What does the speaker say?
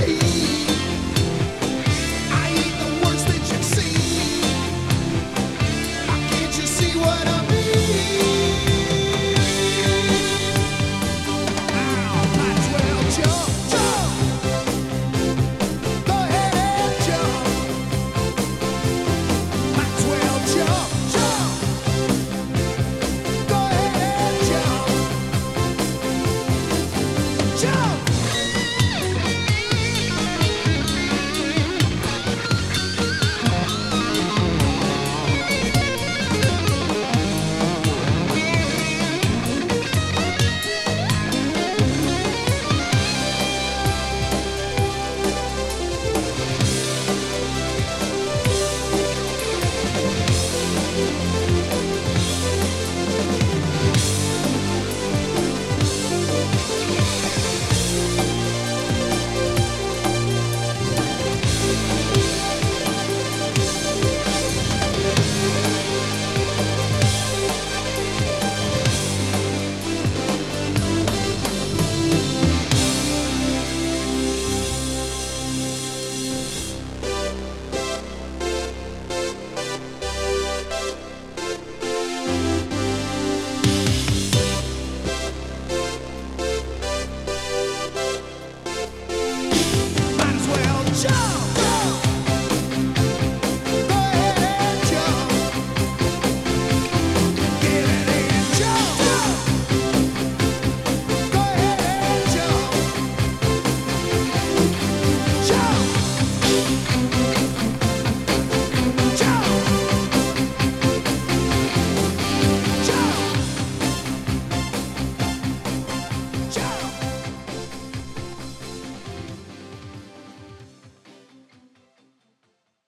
she